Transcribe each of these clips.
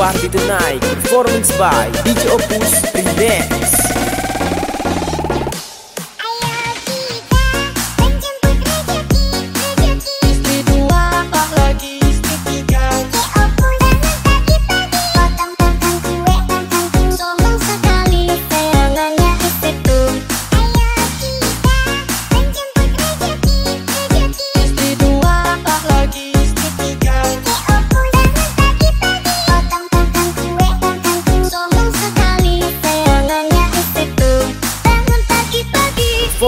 to the party tonight Performance by DJ Opus Remix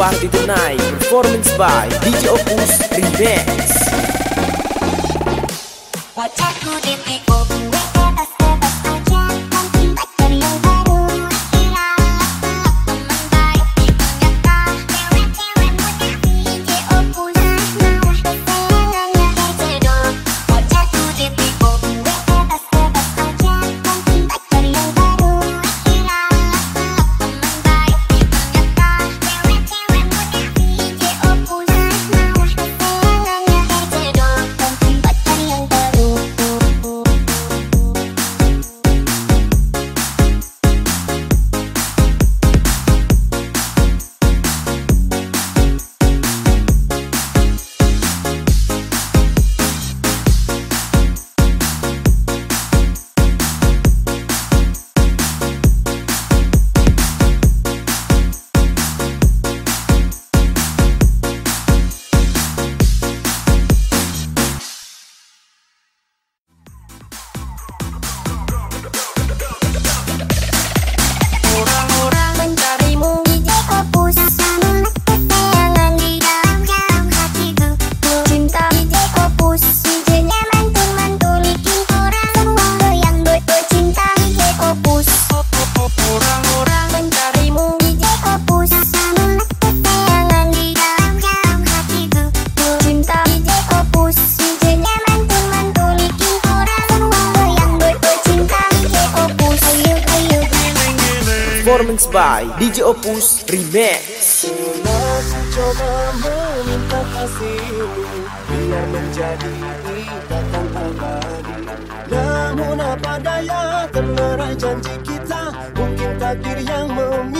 party tonight Performance by DJ Opus Remix. Wajahku di performance by DJ Opus Remix. Selalu coba meminta kasihmu Biar menjadi ikatan abadi Namun apa daya terlerai janji kita? Mungkin takdir yang memilih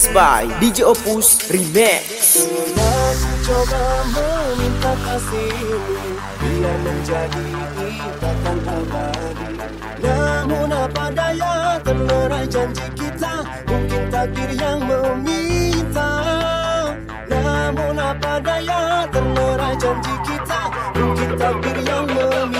Remix by DJ Opus Remix. Coba meminta kasihmu Biar menjadi ikatan abadi Namun apa daya terlerai janji kita? Mungkin takdir yang meminta. Namun apa daya terlerai janji kita? Mungkin takdir yang meminta.